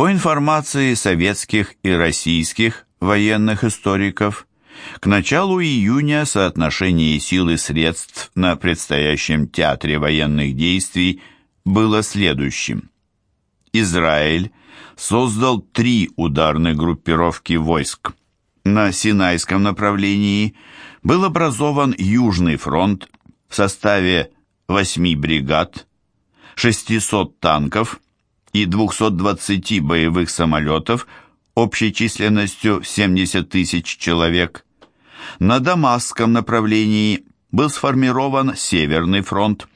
По информации советских и российских военных историков, к началу июня соотношение сил и средств на предстоящем театре военных действий было следующим. Израиль создал три ударные группировки войск. На Синайском направлении был образован Южный фронт в составе 8 бригад, 600 танков и 220 боевых самолетов общей численностью 70 тысяч человек. На Дамасском направлении был сформирован Северный фронт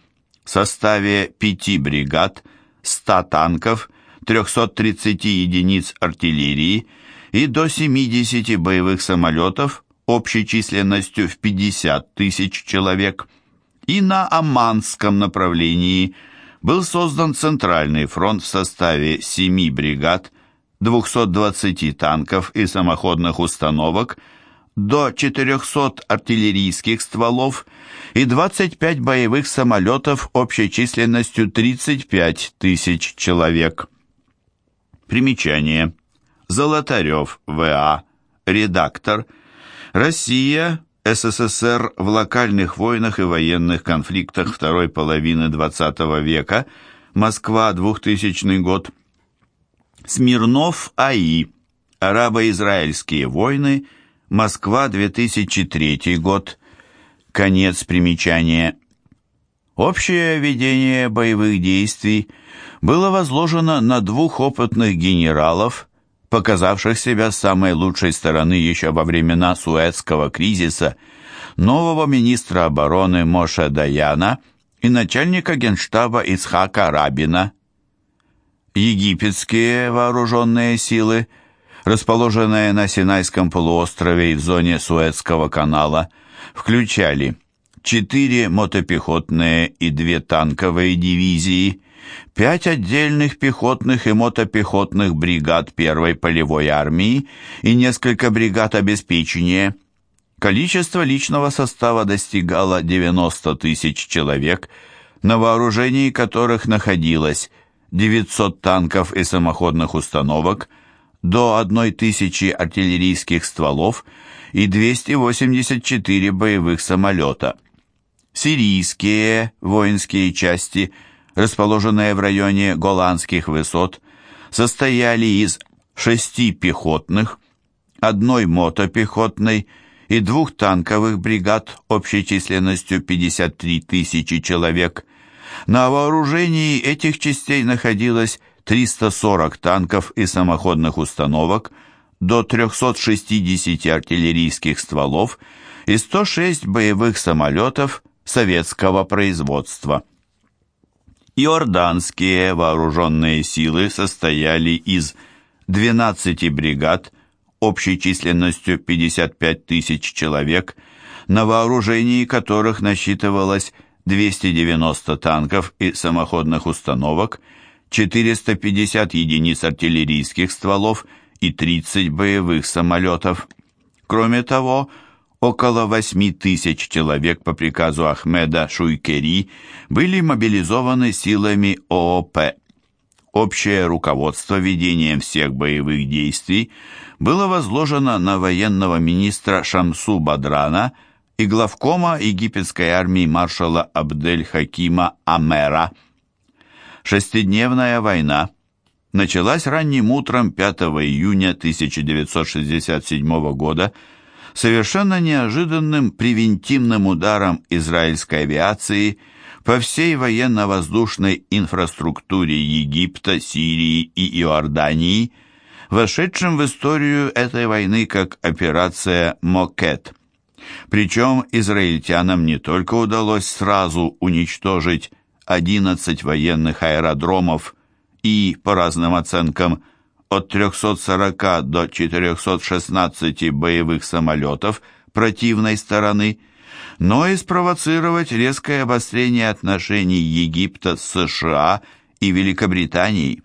в составе 5 бригад, 100 танков, 330 единиц артиллерии и до 70 боевых самолетов общей численностью в 50 тысяч человек. И на Аманском направлении был создан Центральный фронт в составе 7 бригад, 220 танков и самоходных установок, до 400 артиллерийских стволов и 25 боевых самолетов общей численностью 35 тысяч человек. Примечание. Золотарев, В.А., редактор. Россия, СССР в локальных войнах и военных конфликтах второй половины XX века, Москва, 2000 год. Смирнов А.И. Арабо-израильские войны, Москва, 2003 год. Конец примечания. Общее ведение боевых действий было возложено на двух опытных генералов, показавших себя с самой лучшей стороны еще во времена Суэцкого кризиса, нового министра обороны Моше Даяна и начальника генштаба Ицхака Рабина. Египетские вооруженные силы, расположенные на Синайском полуострове и в зоне Суэцкого канала, включали четыре мотопехотные и две танковые дивизии, пять отдельных пехотных и мотопехотных бригад первой полевой армии и несколько бригад обеспечения. Количество личного состава достигало 90 тысяч человек, на вооружении которых находилось 900 танков и самоходных установок, до 1000 артиллерийских стволов и 284 боевых самолета. Сирийские воинские части – расположенные в районе Голландских высот, состояли из шести пехотных, одной мотопехотной и двух танковых бригад общей численностью 53 тысячи человек. На вооружении этих частей находилось 340 танков и самоходных установок, до 360 артиллерийских стволов и 106 боевых самолетов советского производства. Иорданские вооруженные силы состояли из 12 бригад общей численностью 55 тысяч человек, на вооружении которых насчитывалось 290 танков и самоходных установок, 450 единиц артиллерийских стволов и 30 боевых самолетов. Кроме того, около 8 тысяч человек по приказу Ахмеда Шуйкери были мобилизованы силами ООП. Общее руководство ведением всех боевых действий было возложено на военного министра Шамсу Бадрана и главкома египетской армии маршала Абдель-Хакима Амера. Шестидневная война началась ранним утром 5 июня 1967 года совершенно неожиданным превентивным ударом израильской авиации по всей военно-воздушной инфраструктуре Египта, Сирии и Иордании, вошедшим в историю этой войны как операция «Мокет». Причем израильтянам не только удалось сразу уничтожить 11 военных аэродромов и, по разным оценкам, от 340 до 416 боевых самолетов противной стороны, но и спровоцировать резкое обострение отношений Египта с США и Великобританией.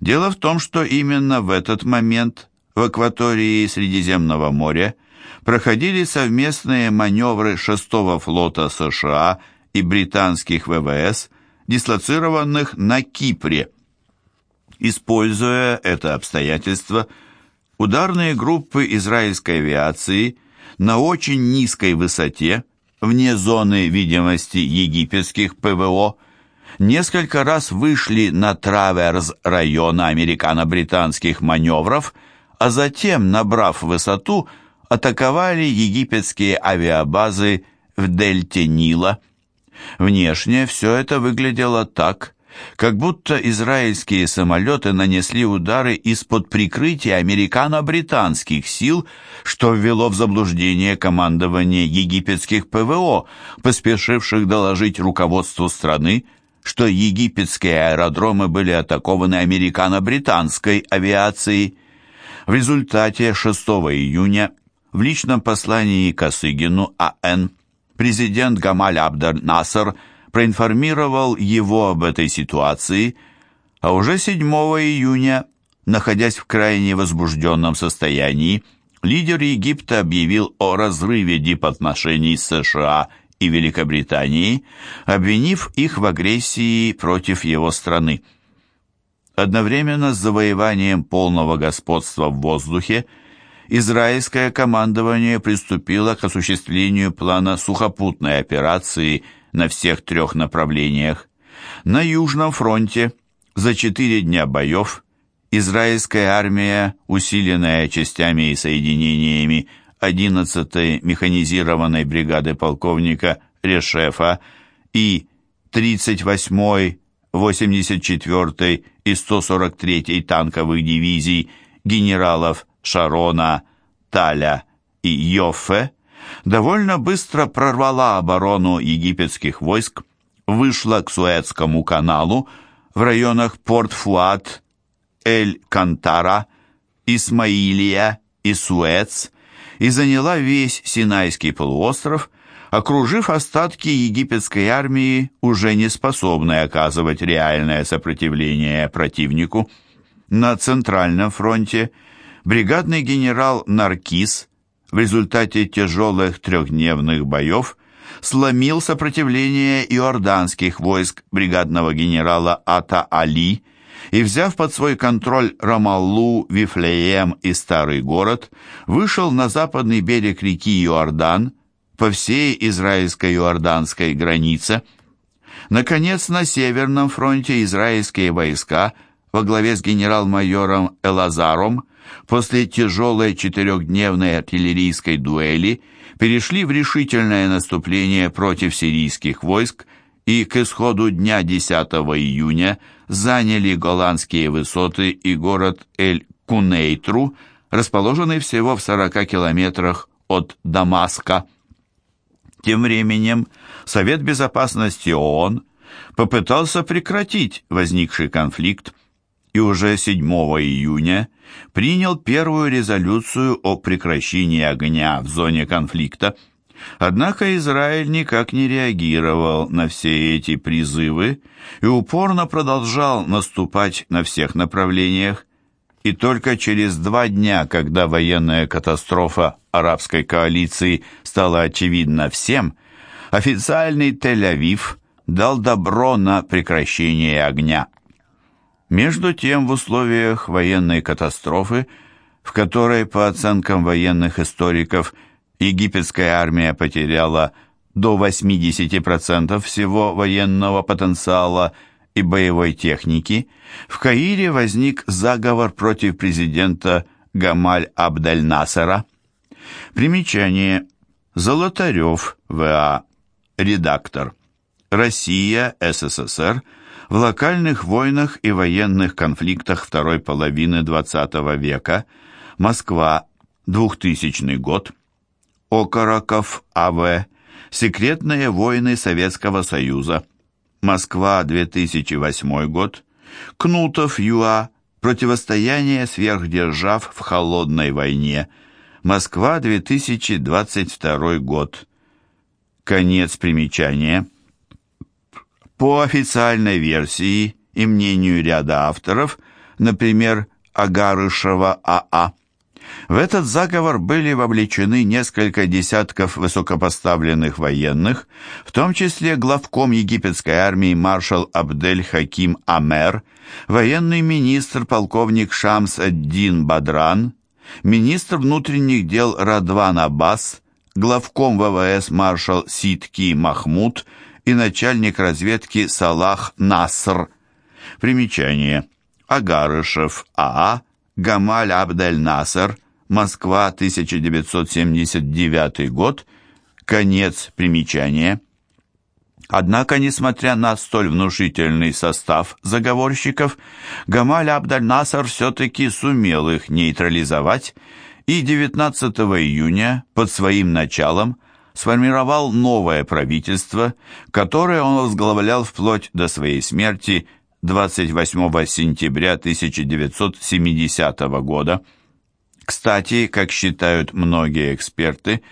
Дело в том, что именно в этот момент в акватории Средиземного моря проходили совместные маневры 6-го флота США и британских ВВС, дислоцированных на Кипре, Используя это обстоятельство, ударные группы израильской авиации на очень низкой высоте, вне зоны видимости египетских ПВО, несколько раз вышли на траверс района американо-британских маневров, а затем, набрав высоту, атаковали египетские авиабазы в дельте Нила. Внешне все это выглядело так, как будто израильские самолеты нанесли удары из-под прикрытия американо-британских сил, что ввело в заблуждение командование египетских ПВО, поспешивших доложить руководству страны, что египетские аэродромы были атакованы американо-британской авиацией. В результате 6 июня в личном послании Косыгину А.Н. президент Гамаль Абдар Насер проинформировал его об этой ситуации, а уже 7 июня, находясь в крайне возбужденном состоянии, лидер Египта объявил о разрыве дипотношений с США и Великобританией, обвинив их в агрессии против его страны. Одновременно с завоеванием полного господства в воздухе израильское командование приступило к осуществлению плана сухопутной операции на всех трех направлениях. На Южном фронте за четыре дня боев израильская армия, усиленная частями и соединениями 11-й механизированной бригады полковника Решефа и 38-й, 84-й и 143-й танковых дивизий генералов Шарона, Таля и Йоффе довольно быстро прорвала оборону египетских войск, вышла к Суэцкому каналу в районах Порт-Фуат, Эль-Кантара, Исмаилия и Суэц и заняла весь Синайский полуостров, окружив остатки египетской армии, уже не способной оказывать реальное сопротивление противнику. На Центральном фронте – бригадный генерал Наркис в результате тяжелых трехдневных боев сломил сопротивление иорданских войск бригадного генерала Ата Али и, взяв под свой контроль Рамаллу, Вифлеем и Старый город, вышел на западный берег реки Иордан по всей израильско-иорданской границе. Наконец, на Северном фронте израильские войска во главе с генерал-майором Элазаром после тяжелой четырехдневной артиллерийской дуэли перешли в решительное наступление против сирийских войск и к исходу дня 10 июня заняли голландские высоты и город Эль-Кунейтру, расположенный всего в 40 километрах от Дамаска. Тем временем Совет Безопасности ООН попытался прекратить возникший конфликт, и уже 7 июня принял первую резолюцию о прекращении огня в зоне конфликта. Однако Израиль никак не реагировал на все эти призывы и упорно продолжал наступать на всех направлениях. И только через два дня, когда военная катастрофа арабской коалиции стала очевидна всем, официальный Тель-Авив дал добро на прекращение огня. Между тем, в условиях военной катастрофы, в которой, по оценкам военных историков, египетская армия потеряла до 80% всего военного потенциала и боевой техники, в Каире возник заговор против президента Гамаль Абдель-Насера. Примечание. Золотарев, В.А. Редактор. Россия, СССР – в локальных войнах и военных конфликтах второй половины XX века, Москва, 2000 год, Окороков, А.В., Секретные войны Советского Союза, Москва, 2008 год, Кнутов, Юа, Противостояние сверхдержав в холодной войне, Москва, 2022 год. Конец примечания. По официальной версии и мнению ряда авторов, например, Агарышева А.А., В этот заговор были вовлечены несколько десятков высокопоставленных военных, в том числе главком египетской армии маршал Абдель-Хаким Амер, военный министр полковник Шамс-ад-Дин Бадран, министр внутренних дел Радван Аббас, главком ВВС маршал Ситки Махмуд и начальник разведки Салах Наср. Примечание. Агарышев А.А. Гамаль Абдель-Наср – Москва, 1979 год, конец примечания. Однако, несмотря на столь внушительный состав заговорщиков, Гамаль Абдаль-Насар все-таки сумел их нейтрализовать и 19 июня под своим началом сформировал новое правительство, которое он возглавлял вплоть до своей смерти 28 сентября 1970 года. Кстати, как считают многие эксперты,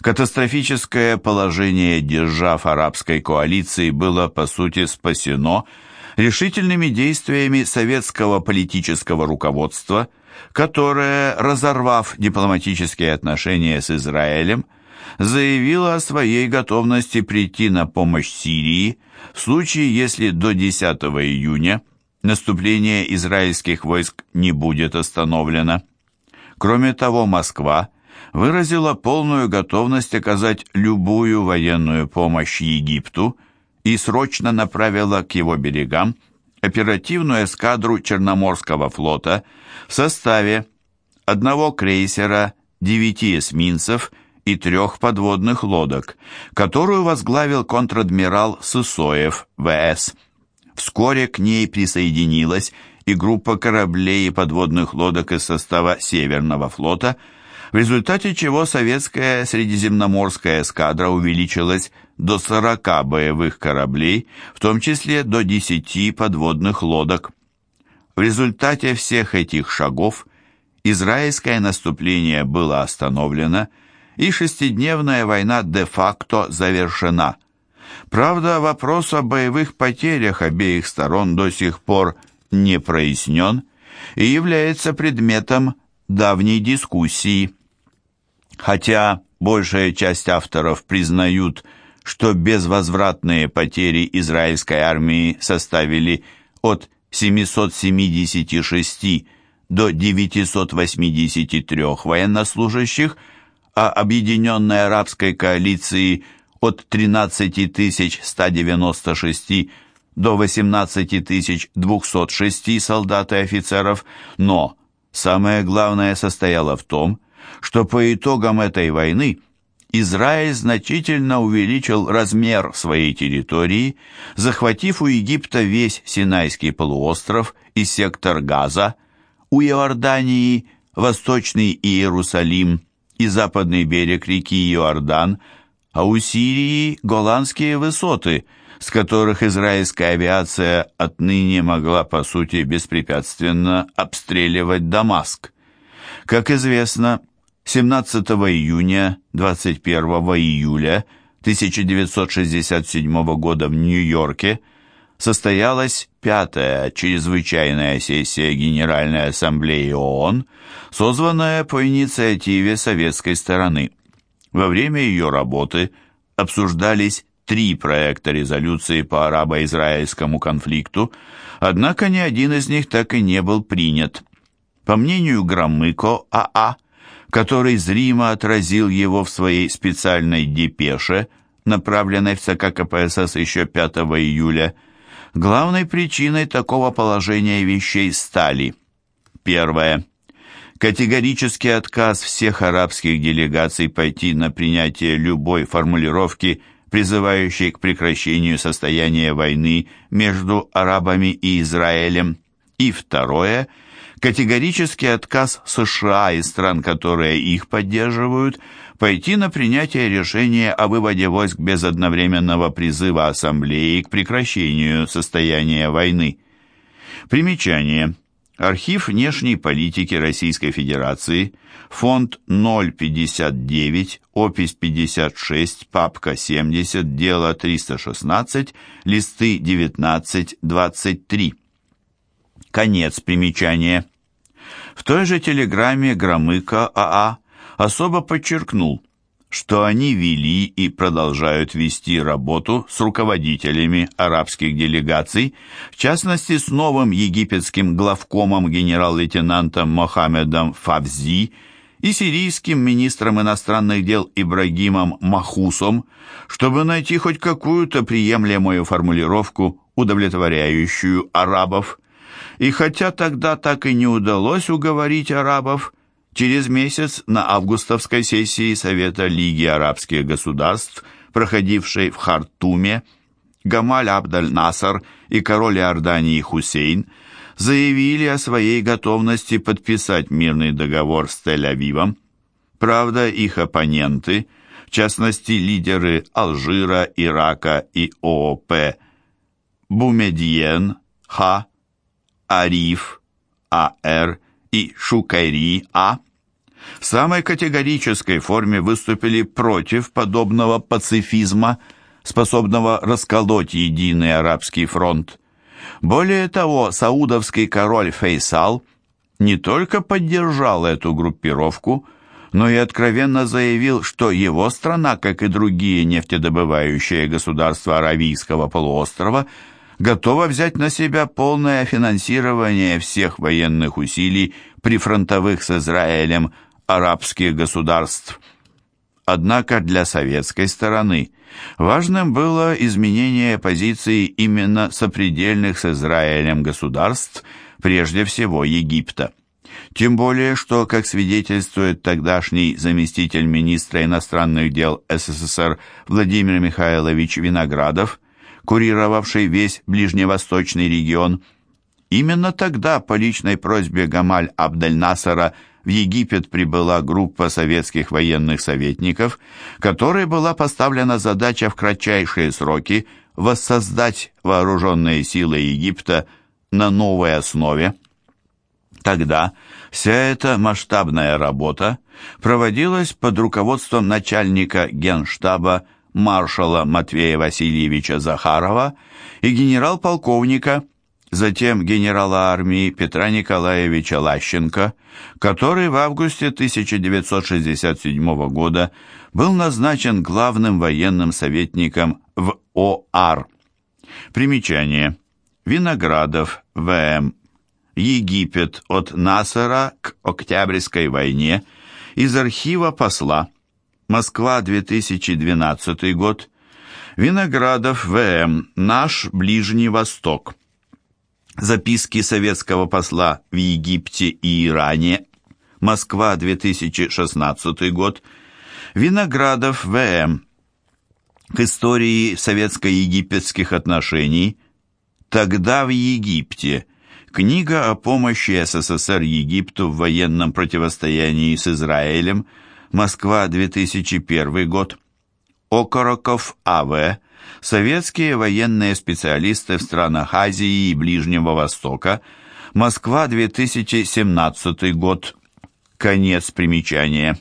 катастрофическое положение держав арабской коалиции было по сути спасено решительными действиями советского политического руководства, которое, разорвав дипломатические отношения с Израилем, заявило о своей готовности прийти на помощь Сирии в случае, если до 10 июня наступление израильских войск не будет остановлено. Кроме того, Москва выразила полную готовность оказать любую военную помощь Египту и срочно направила к его берегам оперативную эскадру Черноморского флота в составе одного крейсера, девяти эсминцев трех подводных лодок, которую возглавил контр-адмирал Сысоев ВС. Вскоре к ней присоединилась и группа кораблей и подводных лодок из состава Северного флота, в результате чего советская средиземноморская эскадра увеличилась до 40 боевых кораблей, в том числе до 10 подводных лодок. В результате всех этих шагов израильское наступление было остановлено, и шестидневная война де-факто завершена. Правда, вопрос о боевых потерях обеих сторон до сих пор не прояснен и является предметом давней дискуссии. Хотя большая часть авторов признают, что безвозвратные потери израильской армии составили от 776 до 983 военнослужащих, а объединенной арабской коалиции от 13 196 до 18 206 солдат и офицеров, но самое главное состояло в том, что по итогам этой войны Израиль значительно увеличил размер своей территории, захватив у Египта весь Синайский полуостров и сектор Газа, у Иордании Восточный Иерусалим и западный берег реки Иордан, а у Сирии Голландские высоты – с которых израильская авиация отныне могла, по сути, беспрепятственно обстреливать Дамаск. Как известно, 17 июня 21 июля 1967 года в Нью-Йорке состоялась пятая чрезвычайная сессия Генеральной Ассамблеи ООН, созванная по инициативе советской стороны. Во время ее работы обсуждались три проекта резолюции по арабо-израильскому конфликту, однако ни один из них так и не был принят. По мнению Громыко АА, который зримо отразил его в своей специальной депеше, направленной в ЦК КПСС еще 5 июля, главной причиной такого положения вещей стали. Первое. Категорический отказ всех арабских делегаций пойти на принятие любой формулировки – призывающей к прекращению состояния войны между арабами и Израилем, и второе – категорический отказ США и стран, которые их поддерживают, пойти на принятие решения о выводе войск без одновременного призыва Ассамблеи к прекращению состояния войны. Примечание – Архив внешней политики Российской Федерации, фонд 059, опись 56, папка 70, дело 316, листы 19-23. Конец примечания. В той же телеграмме Громыко АА особо подчеркнул, что они вели и продолжают вести работу с руководителями арабских делегаций, в частности с новым египетским главкомом генерал-лейтенантом Мохаммедом Фавзи и сирийским министром иностранных дел Ибрагимом Махусом, чтобы найти хоть какую-то приемлемую формулировку, удовлетворяющую арабов. И хотя тогда так и не удалось уговорить арабов, Через месяц на августовской сессии Совета Лиги арабских государств, проходившей в Хартуме, Гамаль Абдаль-Насар и король Иордании Хусейн заявили о своей готовности подписать мирный договор с Тель-Авивом. Правда, их оппоненты, в частности лидеры Алжира, Ирака и ООП, Бумедиен, Ха, Ариф, АР и Шукайри А, в самой категорической форме выступили против подобного пацифизма, способного расколоть единый арабский фронт. Более того, саудовский король Фейсал не только поддержал эту группировку, но и откровенно заявил, что его страна, как и другие нефтедобывающие государства Аравийского полуострова, готова взять на себя полное финансирование всех военных усилий прифронтовых с Израилем арабских государств. Однако для советской стороны важным было изменение позиции именно сопредельных с Израилем государств, прежде всего Египта. Тем более, что, как свидетельствует тогдашний заместитель министра иностранных дел СССР Владимир Михайлович Виноградов, курировавший весь ближневосточный регион, именно тогда по личной просьбе Гамаль Абдель-Насара в Египет прибыла группа советских военных советников, которой была поставлена задача в кратчайшие сроки воссоздать вооруженные силы Египта на новой основе. Тогда вся эта масштабная работа проводилась под руководством начальника генштаба маршала Матвея Васильевича Захарова и генерал-полковника затем генерала армии Петра Николаевича Лащенко, который в августе 1967 года был назначен главным военным советником в ОАР. Примечание. Виноградов, В.М. Египет от Насара к Октябрьской войне из архива посла. Москва, 2012 год. Виноградов, В.М. Наш Ближний Восток. Записки советского посла в Египте и Иране. Москва, 2016 год. Виноградов, В.М. К истории советско-египетских отношений. Тогда в Египте. Книга о помощи СССР Египту в военном противостоянии с Израилем. Москва, 2001 год. Окороков А.В советские военные специалисты в странах Азии и Ближнего Востока, Москва, 2017 год. Конец примечания.